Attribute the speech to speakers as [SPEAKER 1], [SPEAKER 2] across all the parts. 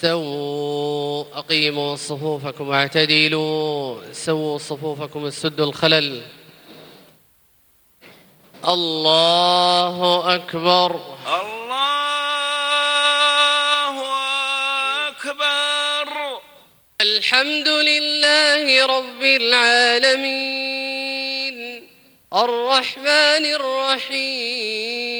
[SPEAKER 1] استووا أقيموا صفوفكم واعتدلوا سووا صفوفكم اسدوا الخلل. الله أكبر.
[SPEAKER 2] الله أكبر.
[SPEAKER 1] الحمد لله رب العالمين. الرحمن الرحيم.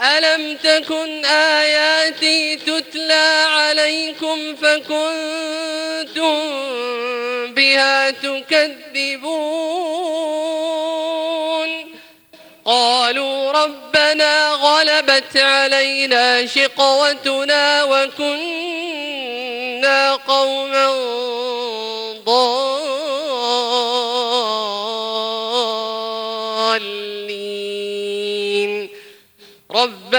[SPEAKER 1] ألم تكن آياتي تتلى عليكم فكنتم بها تكذبون؟ قالوا ربنا غلبت علينا شقوتنا وكنا قوما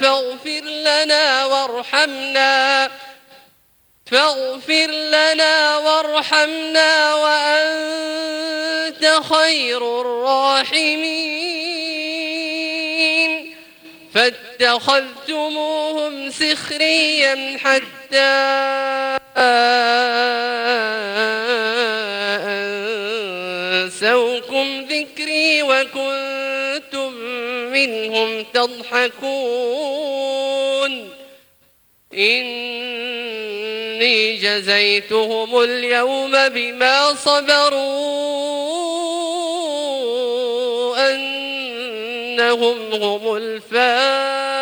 [SPEAKER 1] فاغفر لنا وارحمنا. فاغفر لنا وارحمنا وأنت خير الراحمين. فاتخذتموهم سخريا حتى أنسوكم ذكري وكنتم منهم تضحكون. إني جزيتهم اليوم بما صبروا أنهم هم الفائزون.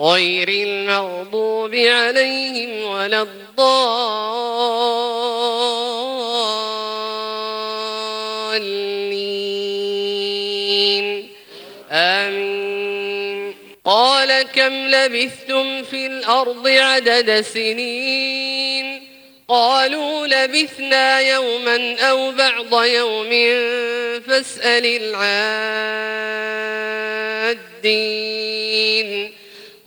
[SPEAKER 1] غير المغضوب عليهم ولا الضالين. آمين. قال كم لبثتم في الأرض عدد سنين؟ قالوا لبثنا يوما أو بعض يوم فاسأل العادين.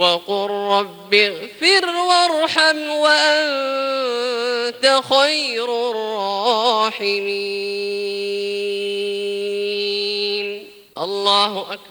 [SPEAKER 1] وقل رب اغفر وارحم وأنت خير الراحمين. الله أكبر.